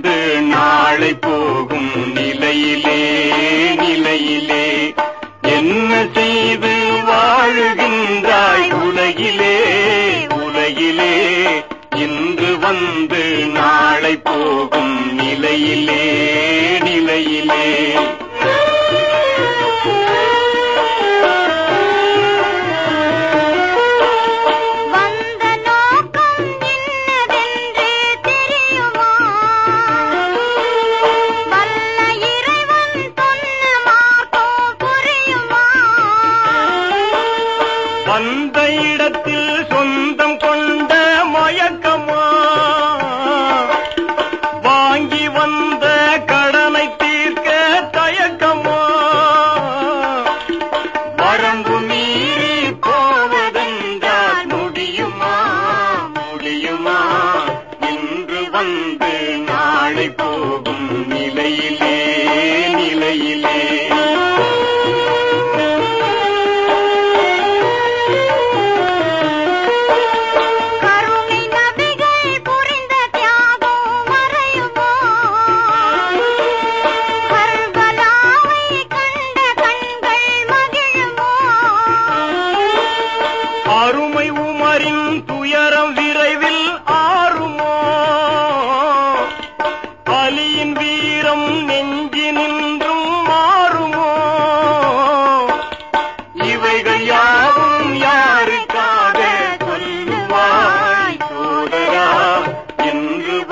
வந்து நாளை போகும் நிலையிலே நிலையிலே. என்ன செய்து வாழுகின்றாய் உலகிலே உலகிலே. இன்று வந்து நாளை போகும் நிலையிலே நிலையிலே. வந்த இடத்தில் சொந்தம் கொண்ட மயக்கமா? வாங்கி வந்த கடனை தீர்க்க தயக்கமா? வரம்பு மீறி போவதென்றால் முடியுமா? முடியுமா? இன்று வந்து நாளை போகும் நிலையிலே நிலையிலே.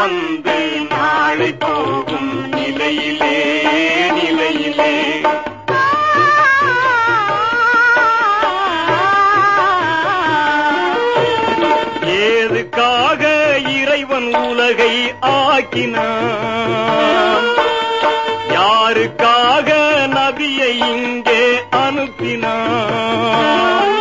வந்து நாளை போகும் நிலையிலே நிலையிலே. ஏதுக்காக இறைவன் உலகை ஆக்கினான்? யாருக்காக நபியை இங்கே அனுப்பினான்?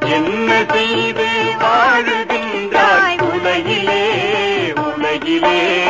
என்ன செய்து வாழுகின்றாய்? உலகிலே உலகிலே.